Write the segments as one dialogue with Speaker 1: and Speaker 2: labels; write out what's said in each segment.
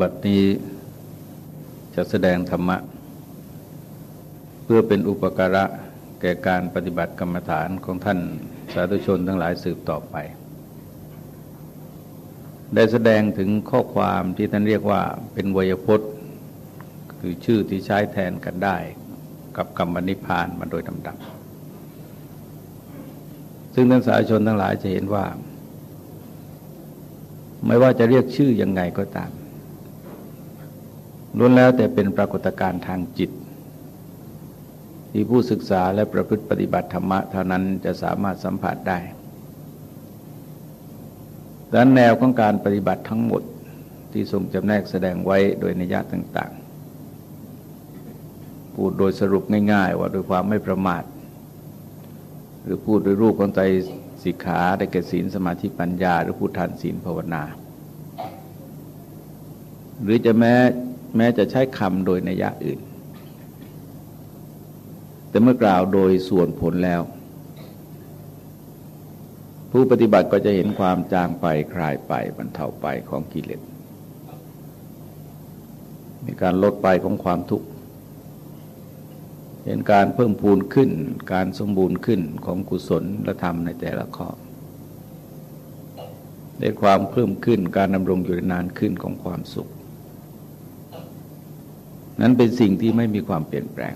Speaker 1: บัดนี้จะแสดงธรรมะ เพื่อเป็นอุปการะแก่การปฏิบัติกรรมฐานของท่านสาธุชนทั้งหลายสืบต่อไป ได้แสดงถึงข้อความที่ท่านเรียกว่าเป็นวยพจน์ คือชื่อที่ใช้แทนกันได้ กับกรรมนิพพานมาโดยลำดับ ซึ่งท่านสาธุชนทั้งหลายจะเห็นว่า ไม่ว่าจะเรียกชื่อยังไงก็ตาม ล้วนแล้วแต่เป็นปรากฏการณ์ทางจิต ที่ผู้ศึกษาและประพฤติปฏิบัติธรรมะเท่านั้นจะสามารถสัมผัสได้ดังนั้นแนวของการปฏิบัติทั้งหมดที่ทรงจำแนกแสดงไว้โดยนิยะต่าง ๆ พูดโดยสรุปง่าย ๆ ว่าโดยความไม่ประมาท หรือพูดโดยรูปของใจสิกขาได้แก่ศีลสมาธิปัญญา หรือพูดทานศีลภาวนา หรือจะแม้ แม้จะใช้คำโดยนัยยะอื่น แต่เมื่อกล่าวโดยส่วนผลแล้ว ผู้ปฏิบัติก็จะเห็นความจางไปคลายไปบรรเทาไปของกิเลสมีการลดไปของความทุกข์เห็นการเพิ่มพูนขึ้น การสมบูรณ์ขึ้นของกุศลและธรรมในแต่ละข้อได้ความเพิ่มขึ้นการดำรงอยู่นานขึ้นของความสุข นั้นเป็นสิ่งที่ไม่มีความเปลี่ยนแปลง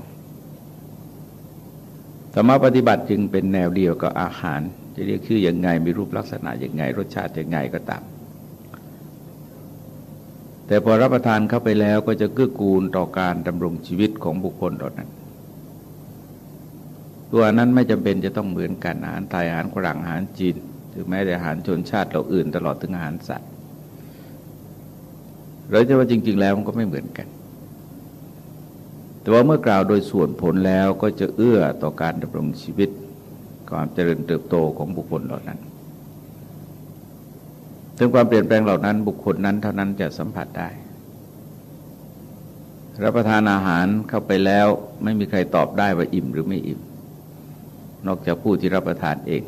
Speaker 1: ธรรมะปฏิบัติจึงเป็นแนวเดียวกับอาหาร จะเรียกชื่ออย่างไงมีรูปลักษณะอย่างไง รสชาติอย่างไงก็ตาม แต่พอรับประทานเข้าไปแล้วก็จะเกื้อกูลต่อการดำรงชีวิตของบุคคลตอนนั้น ตัวนั้นไม่จำเป็นจะต้องเหมือนกันอาหารไทยอาหารฝรั่งอาหารจีนหรือแม้แต่อาหารชนชาติเราอื่นตลอดถึงอาหารสัตว์เราจะว่าจริง ๆ แล้วมันก็ไม่เหมือนกัน แต่ว่าเมื่อกล่าวโดยส่วนผลแล้วก็จะเอื้อต่อการดำรงชีวิต ความเจริญเติบโตของบุคคลเหล่านั้นถึงความเปลี่ยนแปลงเหล่านั้น บุคคลนั้นเท่านั้นจะสัมผัสได้ รับประทานอาหารเข้าไปแล้วไม่มีใครตอบได้ว่าอิ่มหรือไม่อิ่ม นอกจากผู้ที่รับประทานเอง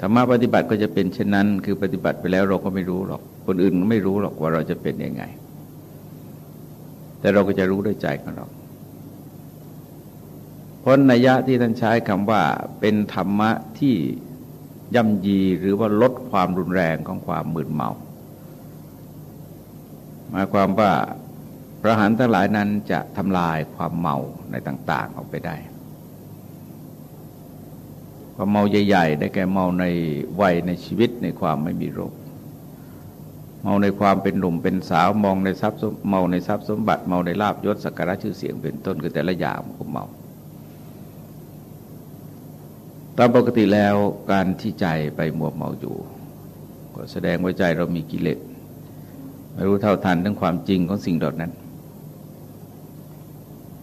Speaker 1: ธรรมะปฏิบัติก็จะเป็นเช่นนั้น คือปฏิบัติไปแล้วเราก็ไม่รู้หรอก คนอื่นไม่รู้หรอกว่าเราจะเป็นยังไง แต่เราก็จะรู้ด้วยใจของเราเพราะนัยยะที่ท่านใช้คำว่าเป็นธรรมะที่ย่ำยีหรือว่าลดความรุนแรงของความมึนเมาหมายความว่าพระหันทั้งหลายนั้นจะทำลายความเมาในต่าง ๆ ออกไปได้ ความเมาใหญ่ ๆ ได้แก่เมาในวัยในชีวิตในความไม่มีโรค เมาในความเป็นหนุ่มเป็นสาวมองในทรัพย์เมาในทรัพย์สมบัติเมาในลาบยศสักการะชื่อเสียงเป็นต้นคือแต่ละอย่างมันก็เมาตามปกติแล้วการที่ใจไปมัวเมาอยู่ ก็แสดงว่าใจเรามีกิเลสไม่รู้เท่าทันทั้งความจริงของสิ่งเหล่านั้น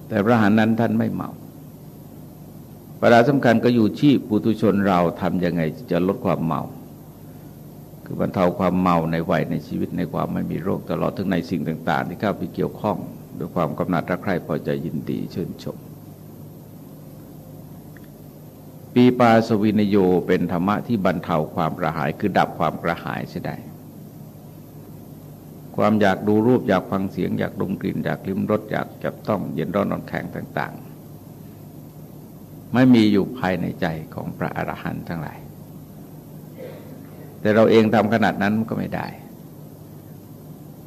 Speaker 1: แต่พระหานนั้นท่านไม่เมาปัญหาสำคัญก็อยู่ที่ปุถุชนเราทำยังไงจะลดความเมา คือบรรเทาความเมาในวัยในชีวิตในความไม่มีโรคตลอดถึงในสิ่งต่าง ๆ ที่เข้าไปเกี่ยวข้องด้วยความกำหนัดรักใคร่พอใจยินดีชื่นชม ปีปาสวินโยเป็นธรรมะที่บรรเทาความกระหายคือดับความกระหายใช่ได้ความอยากดูรูปอยากฟังเสียง อยากดมกลิ่น อยากลิ้มรสอยากจับต้องเย็นร้อนนอนแข็งต่าง ๆ ไม่มีอยู่ภายในใจของพระอรหันต์ทั้งหลาย แต่เราเองทำขนาดนั้นมันก็ไม่ได้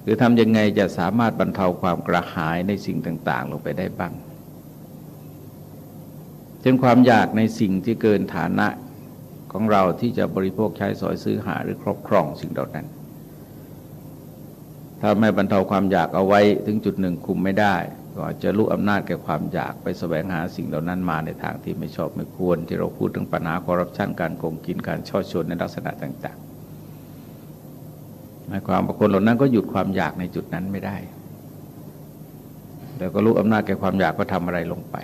Speaker 1: คือทำยังไงจะสามารถบรรเทาความกระหายในสิ่งต่าง ๆ ลงไปได้บ้างเช่นความอยากในสิ่งที่เกินฐานะของเราที่จะบริโภคใช้สอยซื้อหาหรือครอบครองสิ่งเหล่านั้น ถ้าไม่บรรเทาความอยากเอาไว้ถึงจุดหนึ่งคุมไม่ได้ ก็จะรู้อำนาจแก่ความอยากไปสแสวงหาสิ่งเหล่านั้นมาในทางที่ไม่ชอบไม่ควร ที่เราพูดถึงปัญหาคอร์รัปชันการโกงกินการช่อชนในลักษณะต่าง หมายความว่าคนเหล่านั้นก็หยุดความอยากในจุดนั้นไม่ได้ แล้วก็รู้อำนาจแก่ความอยากก็ทำอะไรลงไป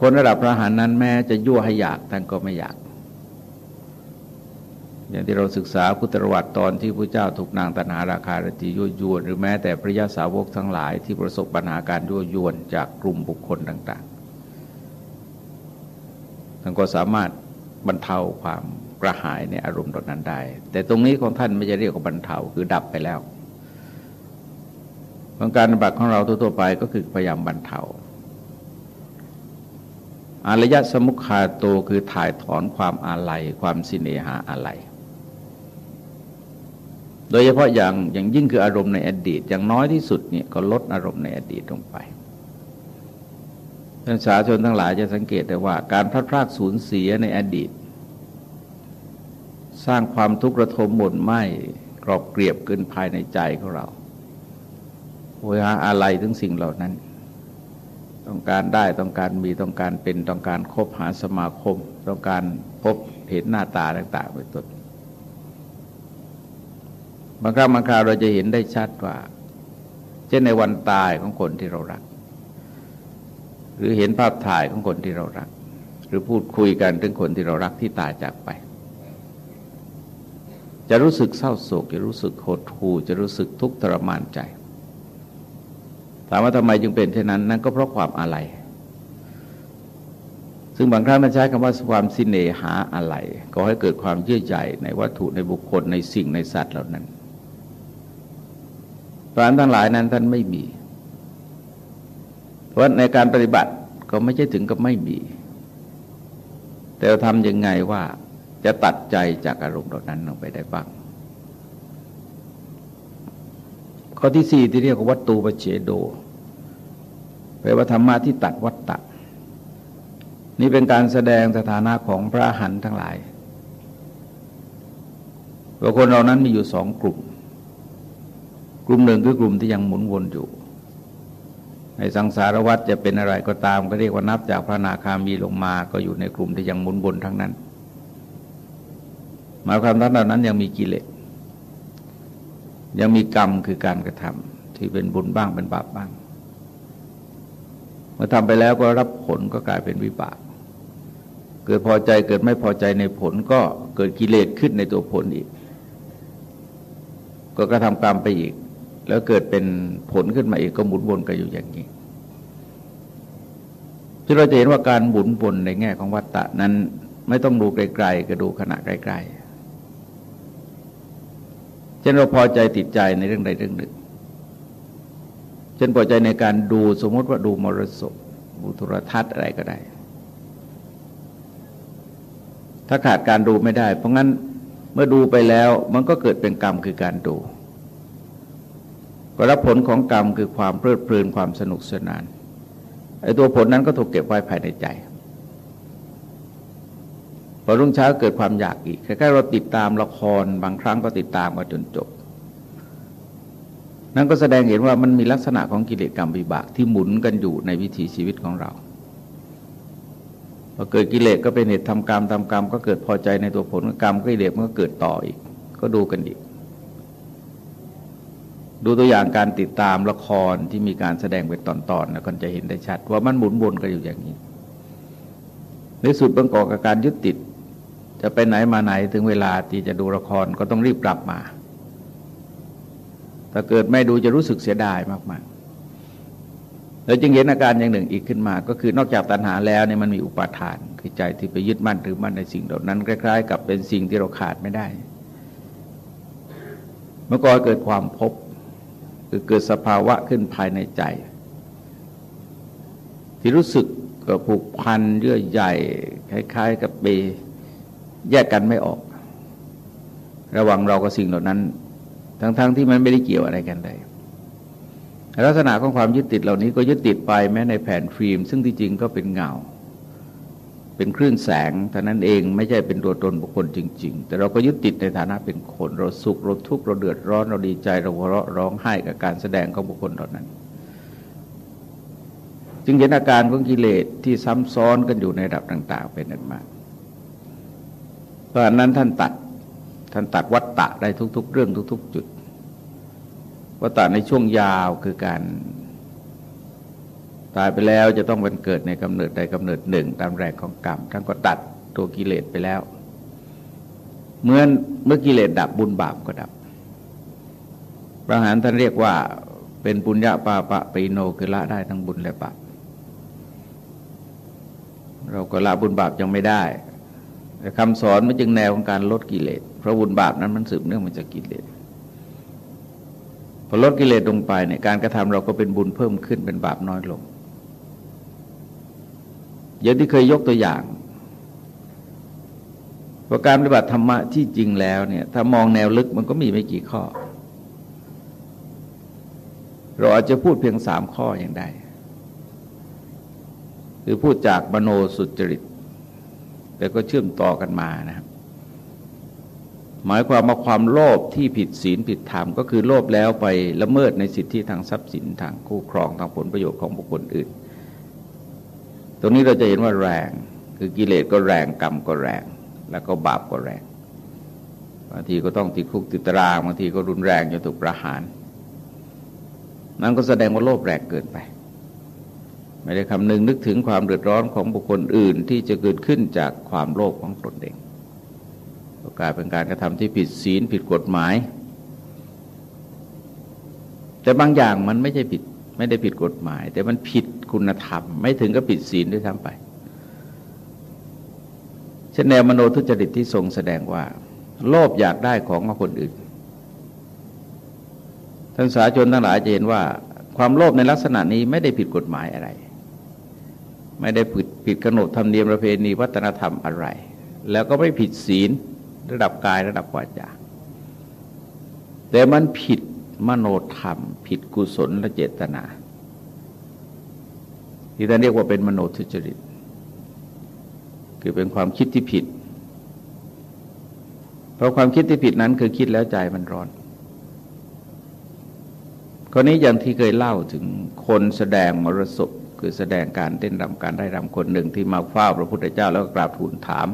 Speaker 1: คนระดับพระหานนั้นแม้จะยั่วให้อยากท่านก็ไม่อยาก อย่างที่เราศึกษาพุทธประวัติตอนที่พระเจ้าถูกนางตันหาราคารตียั่วยวน หรือแม้แต่พระยาสาวกทั้งหลายที่ประสบปัญหาการยั่วยวนจากกลุ่มบุคคลต่าง ๆท่านก็สามารถบรรเทาความ กระหายในอารมณ์ตรงนั้นได้ แต่ตรงนี้ของท่านไม่จะเรียกว่าบรรเทาคือดับไปแล้วของการบัติของเราทั่วไปก็คือพยายามบรรเทาอารยะสมุขคาโตคือถ่ายถอนความอาลัยความสิเนหาอาลัยโดยเฉพาะอย่างอย่างยิ่งคืออารมณ์ในอดีต อย่างน้อยที่สุดเนี่ยก็ลดอารมณ์ในอดีตลงไปท่านสาชนทั้งหลายจะสังเกตได้ว่า การพลาดพลาดสูญเสียในอดีต สร้างความทุกข์ระทมหม่นไหมกรอบเกลียบเกินภายในใจของเราโวยหาอะไรถึงสิ่งเหล่านั้น ต้องการได้ต้องการมีต้องการเป็นต้องการคบหาสมาคม ต้องการพบเห็นหน้าตาต่างๆเป็นต้นบางครั้งบางคราวเราจะเห็นได้ชัดว่า เช่นในวันตายของคนที่เรารัก หรือเห็นภาพถ่ายของคนที่เรารัก หรือพูดคุยกันถึงคนที่เรารักที่ตายจากไป จะรู้สึกเศร้าโศก จะรู้สึกโหดหู่จะรู้สึกทุกข์ทรมานใจ ถามว่าทำไมจึงเป็นเช่นนั้น นั่นก็เพราะความอะไร ซึ่งบางครั้งมันใช้คำว่าความสิเนหาอะไร ก็ให้เกิดความเยื่อใยในวัตถุในบุคคลในสิ่งในสัตว์เหล่านั้นพระทั้งหลายนั้นท่านไม่มี เพราะในการปฏิบัติก็ไม่ใช่ถึงกับไม่มี แต่ทำยังไงว่า จะตัดใจจากอารมณ์เหล่านั้นลงไปได้บ้าง ข้อที่สี่ที่เรียกว่าวัตตูปเฉโดแปลว่าธรรมะที่ตัดวัตตะ นี่เป็นการแสดงสถานะของพระหันทั้งหลายว่าคนเรานั้นมีอยู่สองกลุ่ม กลุ่มหนึ่งคือกลุ่มที่ยังหมุนวนอยู่ ในสังสารวัฏจะเป็นอะไรก็ตามก็เรียกว่านับจากพระนาคามีลงมา ก็อยู่ในกลุ่มที่ยังหมุนวนทั้งนั้น หมายความว่านั้นยังมีกิเลสยังมีกรรมคือการกระทำที่เป็นบุญบ้างเป็นบาปบ้าง เมื่อทำไปแล้วก็รับผลก็กลายเป็นวิบาก เกิดพอใจเกิดไม่พอใจในผลก็เกิดกิเลสขึ้นในตัวผลอีก ก็กระทำกรรมไปอีก แล้วเกิดเป็นผลขึ้นมาอีกก็หมุนวนกันอยู่อย่างนี้ที่เราจะเห็นว่าการหมุนวนในแง่ของวัตตะนั้นไม่ต้องดูไกลๆก็ดูขณะใกลๆ เช่นเราพอใจติดใจในเรื่องใดเรื่องหนึ่ง เช่นพอใจในการดูสมมติว่าดูมรสพดูโทรทัศน์อะไรก็ได้ ถ้าขาดการดูไม่ได้ เพราะงั้นเมื่อดูไปแล้วมันก็เกิดเป็นกรรมคือการดูก็รับผลของกรรมคือความเพลิดเพลินความสนุกสนานไอ้ตัวผลนั้นก็ถูกเก็บไว้ภายในใจ พอรุ่งเช้าเกิดความอยากอีกแคล้ายๆเราติดตามละครบางครั้งก็ติดตามมาจนจบ นั่นก็แสดงเห็นว่ามันมีลักษณะของกิเลสกรรมวิบากที่หมุนกันอยู่ในวิถีชีวิตของเราพอเกิดกิเลสก็เป็นเหตุทำกรรมทำกรรมก็เกิดพอใจในตัวผลกรรมกิเลสมันก็เกิดต่ออีก ก็ดูกันอีก ดูตัวอย่างการติดตามละครที่มีการแสดงเป็นตอนๆนะก็จะเห็นได้ชัด ว่ามันหมุนวนกันอยู่อย่างนี้ในสุดบางกอกกับการยึดติด จะไปไหนมาไหนถึงเวลาที่จะดูละครก็ต้องรีบกลับมา ถ้าเกิดไม่ดูจะรู้สึกเสียดายมากๆแล้วจึงเห็นอาการอย่างหนึ่งอีกขึ้นมา ก็คือนอกจากตัณหาแล้วเนี่ยมันมีอุปาทาน คือใจที่ไปยึดมั่นหรือมั่นในสิ่งเหล่านั้นคล้าย ๆ กับเป็นสิ่งที่เราขาดไม่ได้ เมื่อก่อนเกิดความพบคือเกิดสภาวะขึ้นภายในใจ ที่รู้สึกกับผูกพันเยื่อใหญ่คล้าย ๆ กับเบ แยกกันไม่ออก ระหว่างเรากับสิ่งเหล่านั้น ทั้งๆทที่มันไม่ได้เกี่ยวอะไรกันเลยลักษณะของความยึดติดเหล่านี้ก็ยึดติดไปแม้ในแผ่นฟิล์ม ซึ่งที่จริงก็เป็นเงา เป็นคลื่นแสงเท่านั้นเองไม่ใช่เป็นตัวตนบุคคลจริง ๆ แต่เราก็ยึดติดในฐานะเป็นคน เราสุขเราทุกข์เราเดือดร้อนเราดีใจเราหัวเราะร้องไห้กับการแสดงของบุคคลเหล่านั้น จึงเห็นอาการของกิเลสที่ซ้ำซ้อนกันอยู่ในระดับต่าง ๆ เป็นนั้นมาก เพราะนั้นท่านตัด ท่านตัดวัตตะได้ทุก ๆ เรื่องทุก ๆ จุด วัตตะในช่วงยาวคือการตายไปแล้วจะต้องเป็นเกิดในกำเนิดใดกำเนิดหนึ่ง ตามแรงของกรรมท่านก็ตัดตัวกิเลสไปแล้ว เมื่อเมื่อกิเลสดับบุญบาปก็ดับ พระหารท่านเรียกว่าเป็นปุญญาปาปะปีโนคือละได้ทั้งบุญและบาปเราก็ละบุญบาปยังไม่ได้ คำสอนมันจึงแนวของการลดกิเลสเพราะบุญบาปนั้นมันสืบเนื่องมาจากกิเลสพอลดกิเลสลงไปในการกระทำเราก็เป็นบุญเพิ่มขึ้นเป็นบาปน้อยลงอย่างที่เคยยกตัวอย่างว่าการปฏิบัติธรรมะที่จริงแล้วเนี่ยถ้ามองแนวลึกมันก็มีไม่กี่ข้อ เราอาจจะพูดเพียงสามข้ออย่างใดคือพูดจากมโนสุจริต แต่ก็เชื่อมต่อกันมานะครับ หมายความว่าความโลภที่ผิดศีลผิดธรรมก็คือโลภแล้วไปละเมิดในสิทธิทางทรัพย์สินทางคู่ครองทางผลประโยชน์ของบุคคลอื่น ตรงนี้เราจะเห็นว่าแรง คือกิเลสก็แรงกรรมก็แรง แล้วก็บาปก็แรงบางทีก็ต้องติดคุกติดตารางบางทีก็รุนแรงจนถูกประหาร นั่นก็แสดงว่าโลภแรงเกินไป ไม่ได้คำนึงนึกถึงความเดือดร้อนของบุคคลอื่นที่จะเกิดขึ้นจากความโลภของตนเองกลายเป็นการกระทำที่ผิดศีลผิดกฎหมาย แต่บางอย่างมันไม่ใช่ผิดไม่ได้ผิดกฎหมาย แต่มันผิดคุณธรรม ไม่ถึงกับผิดศีลด้วยซ้ำไปเช่นแนวมโนทุจริตที่ทรงแสดงว่า โลภอยากได้ของของคนอื่น ท่านสาชนทั้งหลายจะเห็นว่า ความโลภในลักษณะนี้ไม่ได้ผิดกฎหมายอะไร ไม่ได้ผิดผิดขนบธรรมเนียมประเพณีวัฒนธรรมอะไร แล้วก็ไม่ผิดศีลระดับกายระดับวาจาแต่มันผิดมโนธรรม ผิดกุศลและเจตนา ที่ท่านเรียกว่าเป็นมโนทุจริต คือเป็นความคิดที่ผิด เพราะความคิดที่ผิดนั้นคือคิดแล้วใจมันร้อนคนนี้อย่างที่เคยเล่าถึงคนแสดงมรสพ คือแสดงการเต้นรำการได้รำคนหนึ่งที่มาเฝ้าพระพุทธเจ้าแล้วก็กราบทูลถาม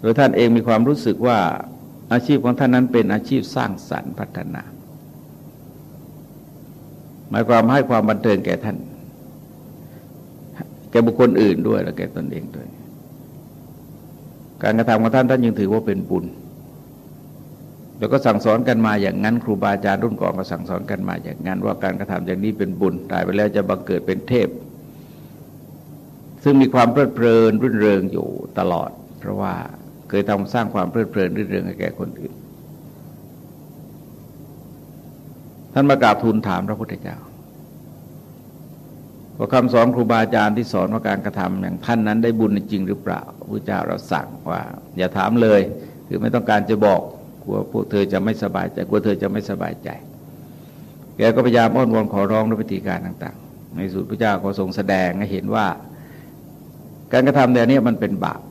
Speaker 1: โดยท่านเองมีความรู้สึกว่าอาชีพของท่านนั้นเป็นอาชีพสร้างสรรค์พัฒนา หมายความให้ความบันเทิงแก่ท่าน แก่บุคคลอื่นด้วยและแก่ตนเองด้วย การกระทำของท่านท่านยังถือว่าเป็นบุญ แล้วก็สั่งสอนกันมาอย่างนั้น ครูบาอาจารย์รุ่นก่อนก็สั่งสอนกันมาอย่างนั้น ว่าการกระทำอย่างนี้เป็นบุญตายไปแล้วจะบังเกิดเป็นเทพ ซึ่งมีความเพลิดเพลินรื่นเริงอยู่ตลอด เพราะว่าเคยทำสร้างความเพลิดเพลินรื่นเริงให้แก่คนอื่น ท่านมากราบทูลถามพระพุทธเจ้าว่าคำสอนครูบาอาจารย์ที่สอนว่าการกระทำอย่างท่านนั้นได้บุญจริงหรือเปล่าพระเจ้าเราสั่งว่า อย่าถามเลย คือไม่ต้องการจะบอก ลัวพวกเธอจะไม่สบายใจกลัวเธอจะไม่สบายใจ แกก็พยายามอ้อนวอนขอร้องด้วยวิธีการต่าง ๆ ในสุดพระเจ้าก็ทรงแสดงให้เห็นว่า การกระทำแบบนี้มันเป็นบาป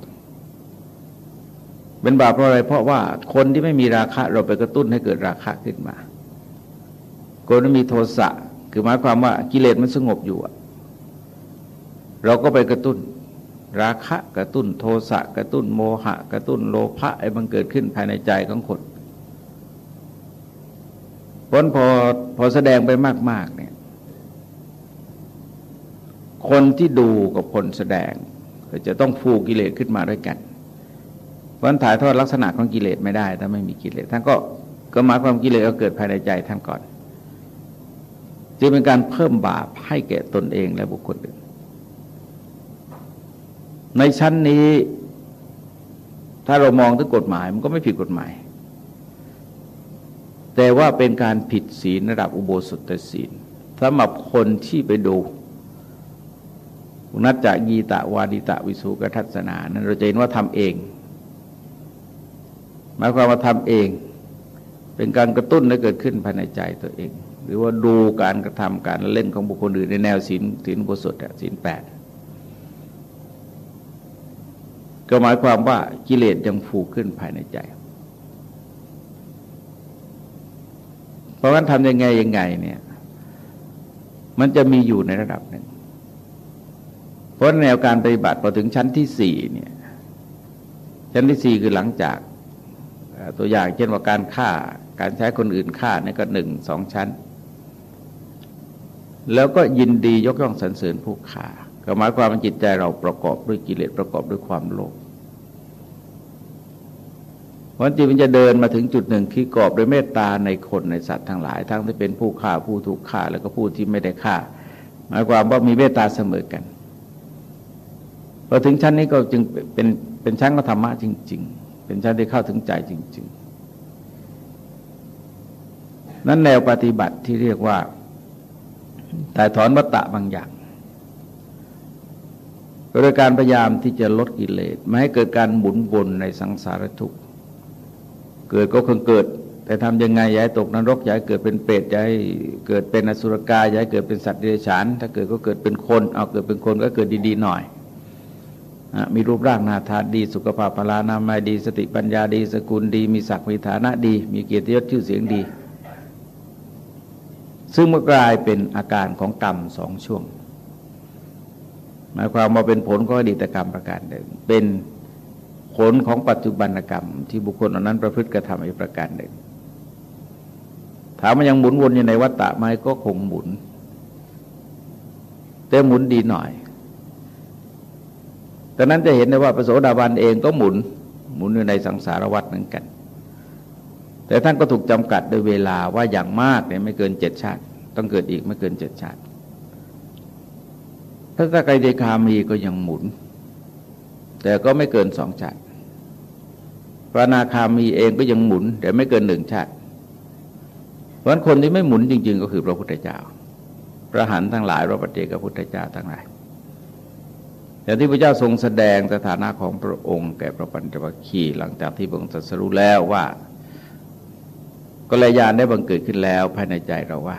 Speaker 1: เป็นบาปเพราะอะไร เพราะว่าคนที่ไม่มีราคะ เราไปกระตุ้นให้เกิดราคะขึ้นมา คนที่มีโทสะคือหมายความว่ากิเลสมันสงบอยู่เราก็ไปกระตุ้นราคะกระตุ้นโทสะกระตุ้นโมหะ กระตุ้นโลภะไอ้บังเกิดขึ้นภายในใจของคน ผลพอพอแสดงไปมาก ๆ เนี่ย คนที่ดูกับคนแสดงก็จะต้องฟูกิเลสขึ้นมาด้วยกันเพราะถ่ายทอดลักษณะของกิเลสไม่ได้ ถ้าไม่มีกิเลสท่านก็ก็มาความกิเลสก็เกิดภายในใจท่านก่อนจึงเป็นการเพิ่มบาปให้แก่ตนเองและบุคคลอื่น ในชั้นนี้ ถ้าเรามองถึงกฎหมาย มันก็ไม่ผิดกฎหมาย แต่ว่าเป็นการผิดศีลระดับอุโบสถศีลสำหรับคนที่ไปดูนัจจะกีตะวาดิตะวิสุกทัศนา นั้นเราจะเห็นว่าทำเอง หมายความว่าทำเอง เป็นการกระตุ้นให้เกิดขึ้นภายในใจตัวเอง หรือว่าดูการกระทำการเล่นของบุคคลอื่นในแนวศีลศีลอุโบสถศีลแปดก็หมายความว่ากิเลสยังฟูขึ้นภายในใจ เพราะฉะนั้นทำยังไงยังไงเนี่ย มันจะมีอยู่ในระดับหนึ่งเพราะแนวการปฏิบัติพอถึงชั้นที่สี่เนี่ยชั้นที่สี่คือหลังจากตัวอย่างเช่นว่าการฆ่า การใช้คนอื่นฆ่านี่ก็หนึ่งสองชั้น แล้วก็ยินดียกย่องสรรเสริญผู้ฆ่าก็หมายความว่าจิตใจเราประกอบด้วยกิเลสประกอบด้วยความโลภ เพราะจิตมันจะเดินมาถึงจุดหนึ่งคือกรอบด้วยเมตตาในคนในสัตว์ทั้งหลาย ทั้งที่เป็นผู้ฆ่าผู้ถูกฆ่าแล้วก็ผู้ที่ไม่ได้ฆ่า หมายความว่ามีเมตตาเสมอกันพอถึงชั้นนี้ก็จึงเป็นเป็นชั้นของธรรมะจริง ๆ เป็นชั้นที่เข้าถึงใจจริง ๆ นั้นแนวปฏิบัติที่เรียกว่าแต่ถอนวัตตะบางอย่างโดยการพยายามที่จะลดกิเลสไม่ให้เกิดการหมุนวนในสังสารทุกข์ เกิดก็คงเกิด แต่ทำยังไงย้ายตกนรกย้ายเกิดเป็นเปรตย้ายเกิดเป็นอสุรกายย้ายเกิดเป็นสัตว์เดรัจฉาน ถ้าเกิดก็เกิดเป็นคน เอาเกิดเป็นคนก็เกิดดีๆหน่อยมีรูปร่างหน้าทาดี สุขภาพพลานามัยดี สติปัญญาดี สกุลดี มีศักดิ์มีฐานะดี มีเกียรติยศชื่อเสียงดี ซึ่งเมื่อกลายเป็นอาการของกรรมสองช่วงหมายความว่าเป็นผลของอดีตกรรมประการหนึ่งเป็น ผลของปัจจุบันกรรม ที่บุคคลเหล่านั้นประพฤติกระทำอีกประการหนึ่ง ถามมันยังหมุนวนอยู่ในวัฏฏะไหมก็คงหมุน แต่หมุนดีหน่อยแต่นั้นจะเห็นได้ว่าพระโสดาบันเองก็หมุน หมุนอยู่ในสังสารวัฏเหมือนกัน แต่ท่านก็ถูกจำกัดโดยเวลาว่าอย่างมากเนี่ยไม่เกินเจ็ดชาติ ต้องเกิดอีกไม่เกินเจ็ดชาติถ้าตะไครเดคามีก็ยังหมุน แต่ก็ไม่เกินสองชาติ พระนาคามีเองก็ยังหมุน แต่ไม่เกินหนึ่งชาติ เพราะคนที่ไม่หมุนจริง ๆ ก็คือพระพุทธเจ้า พระหันทั้งหลายพระปฏิเจกพุทธเจ้าทั้งหลายอย่ที่พระเจ้าทรงแสดงสถานะของพระองค์แก่พระปัญจวัคคีย์หลังจากที่พระองค์ตรัสรู้แล้วว่าก็ลยานได้บังเกิดขึ้นแล้วภายในใจเราว่า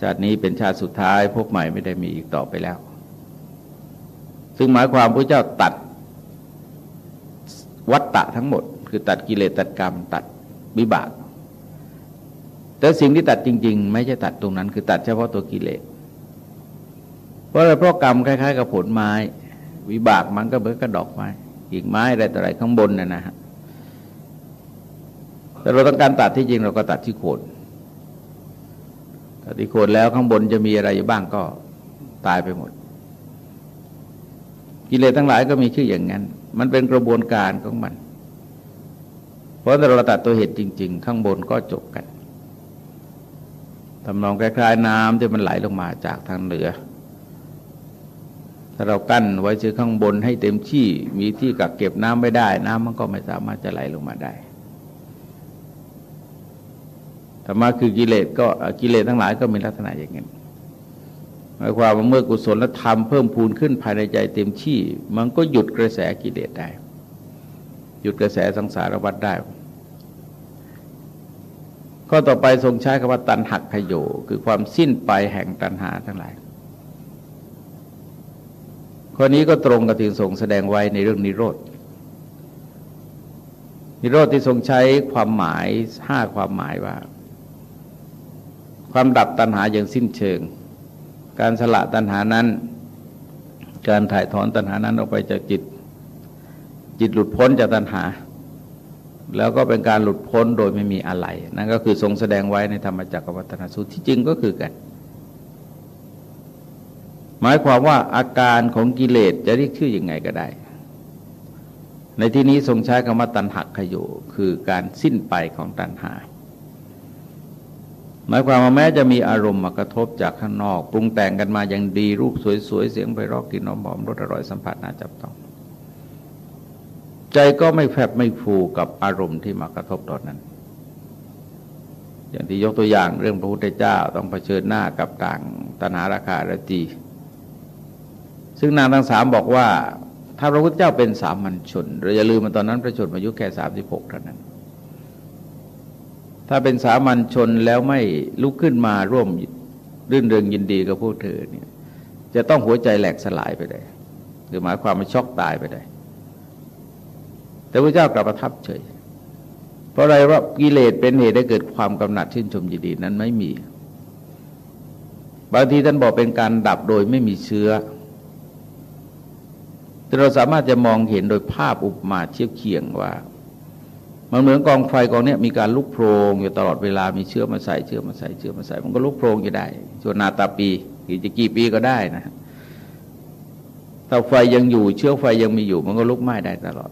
Speaker 1: ชาตินี้เป็นชาติสุดท้ายพบใหม่ไม่ได้มีอีกต่อไปแล้ว ซึ่งหมายความพระเจ้าตัด วัตตะทั้งหมด คือตัดกิเลสตัดกรรม ตัดวิบาก แต่สิ่งที่ตัดจริง ๆ ไม่ใช่ตัดตรงนั้น คือตัดเฉพาะตัวกิเลสเพราะอะไรเพราะกรรมคล้าย ๆ กับผลไม้ วิบากมันก็เหมือนกับดอกไม้กิ่งไม้อะไรต่ออะไรข้างบนน่ะนะฮะแต่เราต้องการตัดที่จริงเราก็ตัดที่โคนถ้าที่โคนแล้วข้างบนจะมีอะไรอยู่บ้างก็ตายไปหมด กิเลสทั้งหลายก็มีชื่ออย่างนั้น มันเป็นกระบวนการของมัน เพราะเราตัดตัวเหตุจริง ๆ ข้างบนก็จบกันทำนองคล้ายๆน้ำที่มันไหลลงมาจากทางเหนือ ถ้าเรากั้นไว้ชือข้างบนให้เต็มที่ มีที่กักเก็บน้ำไม่ได้ น้ำมันก็ไม่สามารถจะไหลลงมาได้ธรรมะคือกิเลสก็กิเลสทั้งหลายก็มีลักษณะอย่างนี้ มายความว่าเมื่อกุศลธรรมเพิ่มพูนขึ้นภายในใจเต็มที่ มันก็หยุดกระแสกิเลสได้ หยุดกระแสสังสารวัฏได้ข้อต่อไปทรงใช้คำว่าตันหักขยโยคือความสิ้นไปแห่งตันหาทั้งหลายข้อนี้ก็ตรงกับที่ทรงแสดงไว้ในเรื่องนิโรธนิโรธที่ทรงใช้ความหมายห้าความหมายว่า ความดับตัณหาอย่างสิ้นเชิง การสละตัณหานั้น การถ่ายถอนตัณหานั้นออกไปจากจิต จิตหลุดพ้นจากตัณหา แล้วก็เป็นการหลุดพ้นโดยไม่มีอะไร นั่นก็คือทรงแสดงไว้ในธรรมจักรวัฒนสูตรที่จริงก็คือกัน หมายความว่าอาการของกิเลสจะเรียกชื่ออยังไงก็ได้ ในที่นี้ทรงใช้คำว่าตัณหักขยโยคือการสิ้นไปของตัณหา หมายความว่าแม้จะมีอารมณ์มากระทบจากข้างนอก ปรุงแต่งกันมาอย่างดีรูปสวยๆ เสียงไพเราะกลิ่นหอมรสอร่อยสัมผัสน่าจับต้อง ใจก็ไม่แผบไม่ฟูกับอารมณ์ที่มากระทบตอนนั้น อย่างที่ยกตัวอย่างเรื่องพระพุทธเจ้าต้องเผชิญหน้ากับต่างตนาราคาระจีซึ่งนางทั้งสามบอกว่า ถ้าพระพุทธเจ้าเป็นสามัญชนเราอย่าลืมมาตอนนั้นพระชนมายุแค่สามสิบหกเท่านั้น ถ้าเป็นสามัญชนแล้วไม่ลุกขึ้นมาร่วมรื่นเริงยินดีกับพวกเธอเนี่ยจะต้องหัวใจแหลกสลายไปได้หรือหมายความว่าช็อกตายไปได้ แต่พระเจ้ากลับประทับเฉย เพราะอะไรว่ากิเลสเป็นเหตุให้เกิดความกำหนัดชื่นชมยินดีนั้นไม่มี บางทีท่านบอกเป็นการดับโดยไม่มีเชื้อ แต่เราสามารถจะมองเห็นโดยภาพอุปมาเทียบเคียงว่า มันเหมือนกองไฟกองนี้มีการลุกโพรงอยู่ตลอดเวลามีเชื้อมาใส่เชื้อมาใส่เชื้อมาใส่ มันก็ลุกโพรงอยู่ได้ส่วนนาตาปีกี่จะกี่ปีก็ได้นะถ้าไฟยังอยู่เชื้อไฟยังมีอยู่ มันก็ลุกไหม้ได้ตลอด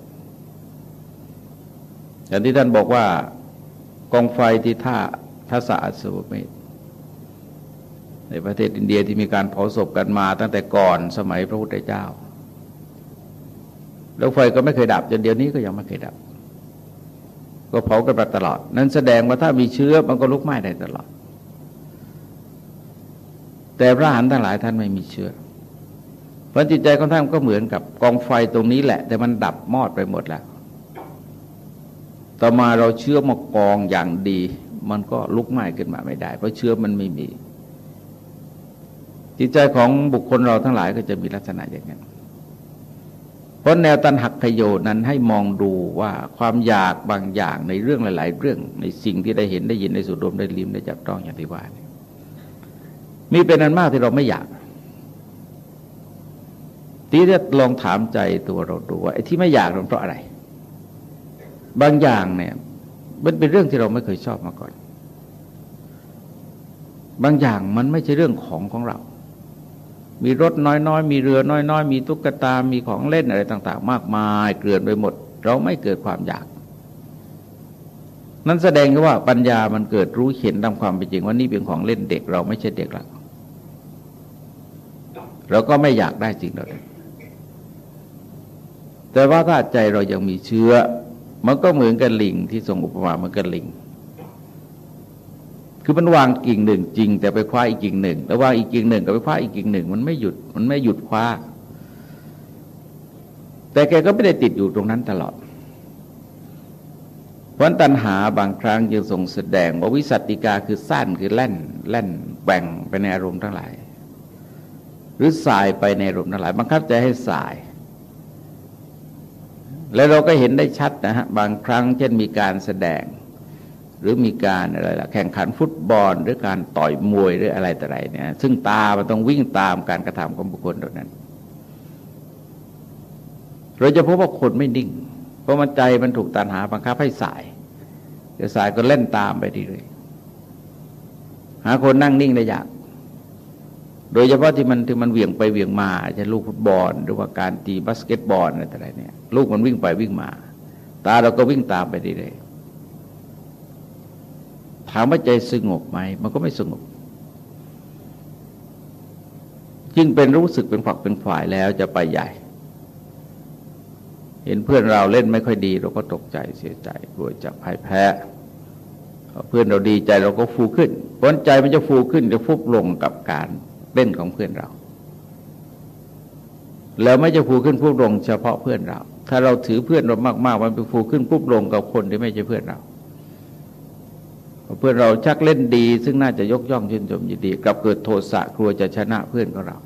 Speaker 1: อย่างที่ท่านบอกว่ากองไฟที่ท่าทัศอัศวเมธในประเทศอินเดียที่มีการเผาศพกันมา ตั้งแต่ก่อนสมัยพระพุทธเจ้า แล้วไฟก็ไม่เคยดับจนเดี๋ยวนี้ก็ยังไม่เคยดับ ก็เผากันมาตลอด นั้นแสดงว่าถ้ามีเชื้อมันก็ลุกไหม้ได้ตลอด แต่พระหันทั้งหลายท่านไม่มีเชื้อ เพราะจิตใจของท่านก็เหมือนกับกองไฟตรงนี้แหละ แต่มันดับมอดไปหมดแล้ว ต่อมาเราเชื้อมากองอย่างดี มันก็ลุกไหม้ขึ้นมาไม่ได้ เพราะเชื้อมันไม่มี จิตใจของบุคคลเราทั้งหลายก็จะมีลักษณะอย่างนั้น เพราะแนวตันหักขโยนั้นให้มองดูว่าความอยากบางอย่างในเรื่องหลาย ๆ เรื่องในสิ่งที่ได้เห็นได้ยินได้สูดดมได้ลิ้มได้จับต้องอย่างที่ว่ามีเป็นอันมากที่เราไม่อยากทีนี้ลองถามใจตัวเราดูว่าไอ้ที่ไม่อยากมันเพราะอะไร บางอย่างเนี่ยมันเป็นเรื่องที่เราไม่เคยชอบมาก่อน บางอย่างมันไม่ใช่เรื่องของของเรา มีรถน้อยๆ มีเรือน้อยๆ มีตุ๊กตา มีของเล่นอะไรต่าง ๆ มากมายเกลื่อนไปหมด เราไม่เกิดความอยาก นั้นแสดงว่าปัญญามันเกิดรู้เห็นตามความเป็นจริงว่านี่เป็นของเล่นเด็กเราไม่ใช่เด็กแล้วเราก็ไม่อยากได้จริงเราแต่ว่าถ้าใจเรายังมีเชื้อ มันก็เหมือนกับลิงที่ทรงอุปมาเหมือนกับลิง คือมันวางกิ่งหนึ่งจริง แต่ไปคว้าอีกกิ่งหนึ่ง แล้ววางอีกกิ่งหนึ่งก็ไปคว้าอีกกิ่งหนึ่ง มันไม่หยุดมันไม่หยุดคว้า แต่แกก็ไม่ได้ติดอยู่ตรงนั้นตลอดเพราะตัณหาบางครั้งยังทรงแสดงว่าวิสัตติกาคือสั้นคือแล่นแล่นแบ่งไปในอารมณ์ทั้งหลาย หรือสายไปในอารมณ์ทั้งหลายบังคับใจให้สาย แล้วเราก็เห็นได้ชัดนะฮะบางครั้งเช่นมีการแสดง หรือมีการอะไรล่ะแข่งขันฟุตบอล หรือการต่อยมวยหรืออะไรต่ออะไรเนี่ยซึ่งตามันต้องวิ่งตามการกระทำของบุคคลเหล่านั้น เราจะพบว่าคนไม่นิ่ง เพราะมันใจมันถูกตันหาบังคับให้สายจะสายก็เล่นตามไปดีเลยหาคนนั่งนิ่งได้ยาก โดยเฉพาะที่มันที่มันเหวี่ยงไปเหวี่ยงมาจะลูกฟุตบอล หรือว่าการตีบาสเกตบอลอะไรต่างๆเนี่ย ลูกมันวิ่งไปวิ่งมา ตาเราก็วิ่งตามไปดีเลย ถามว่าใจสงบไหมมันก็ไม่สงบยิ่งเป็นรู้สึกเป็นฝักเป็นฝ่ายแล้วจะไปใหญ่ เห็นเพื่อนเราเล่นไม่ค่อยดี เราก็ตกใจเสียใจกลัวจะพ่ายแพ้เพื่อนเราดีใจเราก็ฟูขึ้นผลใจมันจะฟูขึ้นจะฟุบลงกับการเล่นของเพื่อนเรา แล้วไม่จะฟูขึ้นปุ๊บลงเฉพาะเพื่อนเรา ถ้าเราถือเพื่อนเรามากๆมันไปฟูขึ้นปุ๊บลงกับคนที่ไม่ใช่เพื่อนเรา เพื่อนเราชักเล่นดี ซึ่งน่าจะยกย่องชื่นชมยินดีกลับเกิดโทสะกลัวจะชนะเพื่อนของเรา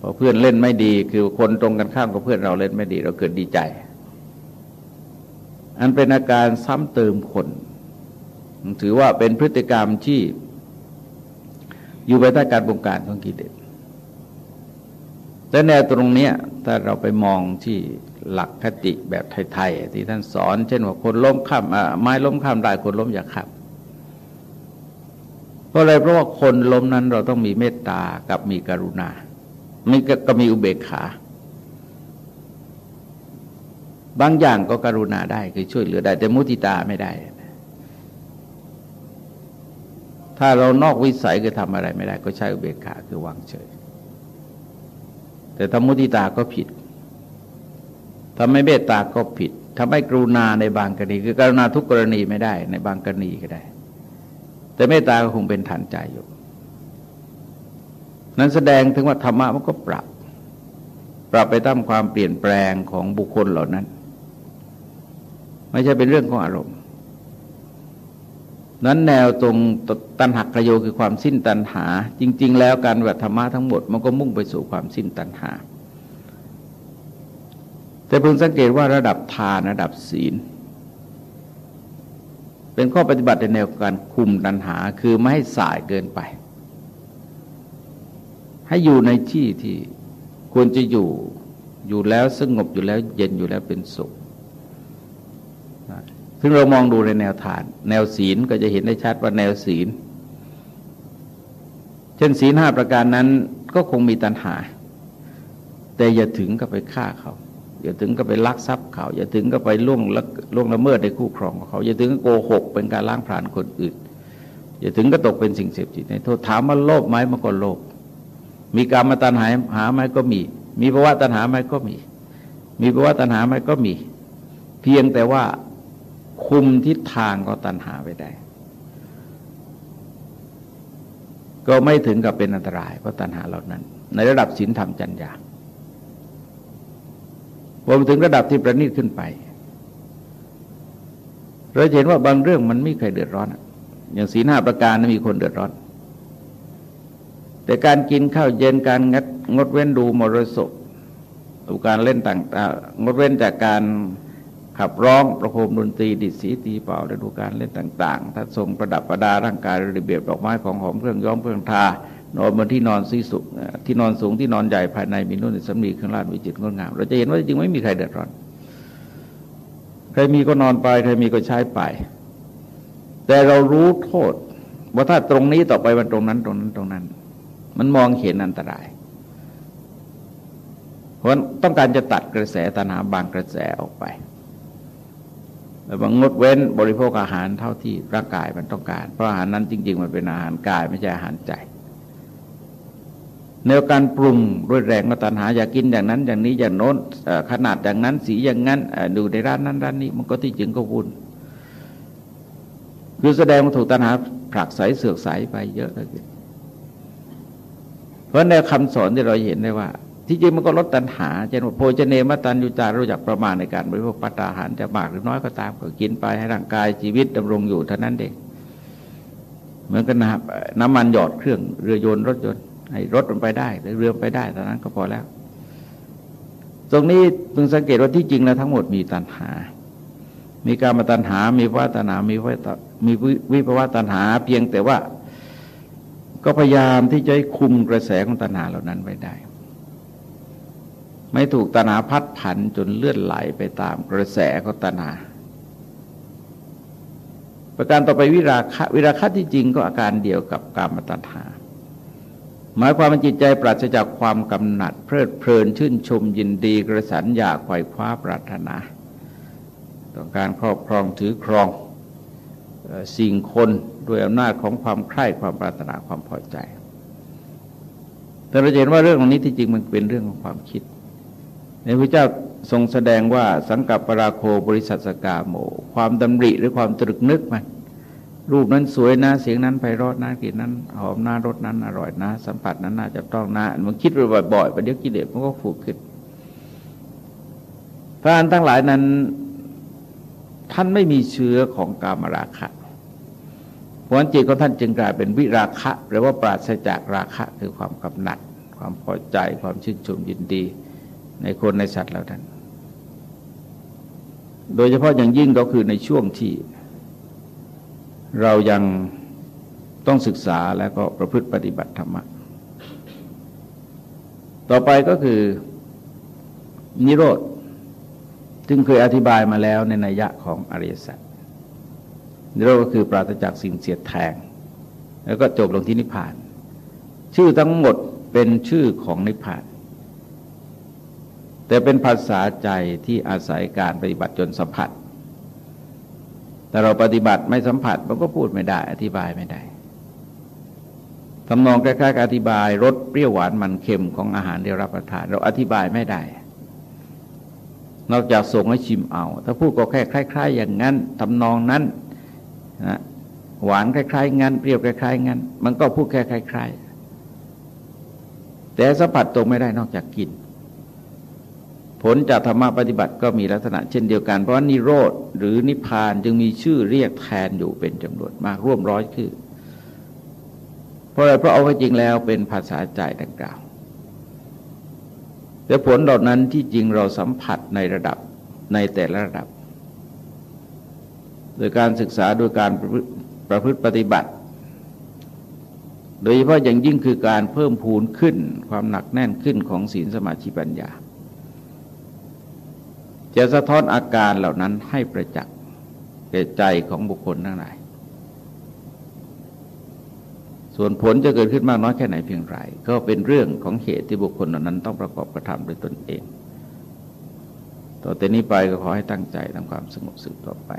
Speaker 1: พอเพื่อนเล่นไม่ดีคือคนตรงกันข้ามกับเพื่อนเราเล่นไม่ดี เราเกิดดีใจ อันเป็นอาการซ้ำเติมคน ถือว่าเป็นพฤติกรรมที่อยู่ภายใต้การบงการของกิเลสแต่แนวตรงนี้ถ้าเราไปมองที่ หลักคติแบบไทยๆที่ท่านสอน เช่นว่าคนล้มข้ามไม้ล้มข้ามได้คนล้มอย่าขับเพราะอะไรเพราะว่าคนล้มนั้นเราต้องมีเมตตากับมีกรุณา มีก็มีอุเบกขา บางอย่างก็กรุณาได้คือช่วยเหลือได้ แต่มุติตาไม่ได้ ถ้าเรานอกวิสัยคือทำอะไรไม่ได้ ก็ใช้อุเบกขาคือวางเฉย แต่ทำมุติตาก็ผิด ทำไม่เมตตาก็ผิดทำให้กรุณาในบางกรณี คือกรุณาทุกกรณีไม่ได้ ในบางกรณีก็ได้ แต่เมตตาก็คงเป็นฐานใจอยู่ นั้นแสดงถึงว่าธรรมะมันก็ปรับ ปรับไปตามความเปลี่ยนแปลงของบุคคลเหล่านั้น ไม่ใช่เป็นเรื่องของอารมณ์ นั้นแนวตรงตันหักกระโยคือความสิ้นตันหา จริง ๆ แล้วการวัธรรมะทั้งหมดมันก็มุ่งไปสู่ความสิ้นตันหา แต่เพิ่งสังเกตว่าระดับทานระดับศีล เป็นข้อปฏิบัติในแนวการคุมตันหาคือไม่ให้สายเกินไป ให้อยู่ในที่ที่ควรจะอยู่อยู่แล้วสงบอยู่แล้วเย็นอยู่แล้วเป็นสุขซึ่งเรามองดูในแนวฐาน แนวศีลก็จะเห็นได้ชัดว่าแนวศีล เช่นศีลห้าประการนั้นก็คงมีตัณหา แต่อย่าถึงกับไปฆ่าเขา อย่าถึงกับไปลักทรัพย์เขา อย่าถึงกับไปล่วงล่วงละเมิดในคู่ครองของเขา อย่าถึงกับโกหกเป็นการล้างผลาญคนอื่น อย่าถึงก็ตกเป็นสิ่งเสพติดในโทษถามว่าโลภไหมมันก็โลภมีการมาตันหาหาไหมก็มี มีภาวะตัณหาไหมก็มี มีภาวะตัณหาไหมก็มี เพียงแต่ว่าคุมทิศทางก็ตัณหาไปได้ ก็ไม่ถึงกับเป็นอันตรายเพราะตัณหาเหล่านั้น ในระดับศีลธรรมจัญญา พอถึงระดับที่ประณีตขึ้นไป เราเห็นว่าบางเรื่องมันไม่เคยเดือดร้อน อย่างศีลห้าประการมีคนเดือดร้อน แต่การกินข้าวเย็นการงัดงดเว้นดูมรสพดูการเล่นต่างๆงดเว้นจากการขับร้องประโคมดนตรีดิสีตีเป่าและดูการเล่นต่าง ๆ ถ้าทรงประดับประดาร่างกายระเบียบดอกไม้ของหอมเครื่องย้อมเครื่องทา นอนบนที่นอนซีสุที่นอนสูงที่นอนใหญ่ภายในมีนุ่นสำลีเครื่องราชวิจิตรงดงาม เราจะเห็นว่าจริงไม่มีใครเดือดร้อน ใครมีก็นอนไป ใครมีก็ใช้ไป แต่เรารู้โทษว่าถ้าตรงนี้ต่อไปมันตรงนั้นตรงนั้นตรงนั้น มันมองเห็นอันตราย เพราะต้องการจะตัดกระแสตนาบางกระแสออกไปแล้วงดเว้นบริโภคอาหารเท่าที่ร่างกายมันต้องการ เพราะอาหารนั้นจริง ๆ มันเป็นอาหารกายไม่ใช่อาหารใจ แนวการปรุงด้วยแรงกตัณหาอยากกินอย่างนั้น อย่างนี้อย่างโน้นขนาดอย่างนั้นสีอย่างนั้นดูในร้านนั้นร้านนี้มันก็ที่จริงก็วุ่นคือแสดงว่าถูกตัณหาผลักใสเสือกใสไปเยอะเลยเพราะในคำสอนที่เราเห็นได้ว่า ที่จริงมันก็ลดตัณหาเช่นว่าโภชเนมตันยุจารู้จักประมาณในการบริโภคปัตตาหารจะมากหรือน้อยก็ตามก็กินไปให้ร่างกายชีวิตดำรงอยู่เท่านั้นเองเหมือนกันนะน้ำมันหยอดเครื่องเรือยนต์รถยนต์ ให้รถมันไปได้หรือเรือไปได้เท่านั้นก็พอแล้ว ตรงนี้พึงสังเกตว่าที่จริงแล้วทั้งหมดมีตัณหา มีการมาตัณหา มีวาตัณหา มีวิมีวิภวะตัณหา เพียงแต่ว่า ก็พยายามที่จะคุมกระแสของตัณหาเหล่านั้นไว้ได้ ไม่ถูกตนาพัดผันจนเลื่อนไหลไปตามกระแสของตนาประการต่อไปวิราคะ วิราคะที่จริงก็อาการเดียวกับกามตัณหา หมายความว่าจิตใจปราศจากความกำหนัด เพลิดเพลินชื่นชมยินดีกระสันอยากไขว่คว้าปรารถนา ต้องการครอบครองถือครองสิ่งคนด้วยอำนาจของความใคร่ความปรารถนาความพอใจ แต่เราเห็นว่าเรื่องนี้ที่จริงมันเป็นเรื่องของความคิด ในพระเจ้าทรงแสดงว่าสังกับปราโคบริสัทสกาโม ความดำริหรือความตรึกนึกมัน รูปนั้นสวยนะเสียงนั้นไพเราะนะกลิ่นนั้นหอมนะรสนั้นอร่อยนะ สัมผัสนั้นน่าจะต้องนะมันคิดไปบ่อยๆประเดี๋ยวกิเลสมันก็ฝูกขึ้นพระอันทั้งหลายนั้น ท่านไม่มีเชื้อของกามราคะเพราะจิตของท่านจึงกลายเป็นวิราคะหรือว่าปราศจากราคะคือความกำหนัด ความพอใจความชื่นชมยินดี ในคนในสัตว์เหล่านั้น โดยเฉพาะอย่างยิ่งก็คือในช่วงที่ เรายังต้องศึกษาแล้วก็ประพฤติปฏิบัติธรรมะ ต่อไปก็คือนิโรธซึ่งเคยอธิบายมาแล้วในนัยยะของอริยสัจนิโรธก็คือปราศจากสิ่งเสียดแทง แล้วก็จบลงที่นิพพาน ชื่อทั้งหมดเป็นชื่อของนิพพาน แต่เป็นภาษาใจที่อาศัยการปฏิบัติจนสัมผัส แต่เราปฏิบัติไม่สัมผัสมันก็พูดไม่ได้ อธิบายไม่ได้ทำนองคล้ายๆอธิบายรสเปรี้ยวหวานมันเค็มของอาหารที่รับประทาน เราอธิบายไม่ได้ นอกจากส่งให้ชิมเอา ถ้าพูดก็แค่คล้าย ๆ อย่างนั้นทำนองนั้นนะหวานคล้ายๆงั้นเปรี้ยวคล้ายๆงั้น มันก็พูดแค่คล้ายๆแต่สัมผัสตรงไม่ได้นอกจากกิน ผลจากธรรมะปฏิบัติก็มีลักษณะเช่นเดียวกัน เพราะนิโรธหรือนิพพานจึงมีชื่อเรียกแทนอยู่เป็นจำนวนมากร่วมร้อยคือเพราะอะไรเพราะเอาจริงแล้วเป็นภาษาใจดังกล่าว แต่ผลเหล่านั้นที่จริงเราสัมผัสในระดับในแต่ละระดับ โดยการศึกษาโดยการประพฤติปฏิบัติ โดยเฉพาะอย่างยิ่งคือการเพิ่มพูนขึ้นความหนักแน่นขึ้นของศีลสมาธิปัญญา จะสะท้อนอาการเหล่านั้นให้ประจักษ์แก่ใจของบุคคลทั้งหลาย ส่วนผลจะเกิดขึ้นมากน้อยแค่ไหนเพียงไรก็เป็นเรื่องของเหตุที่บุคคลเหล่านั้นต้องประกอบกระทำด้วยตนเอง ต่อแต่นี้ไปก็ขอให้ตั้งใจทำความสงบสุขต่อไป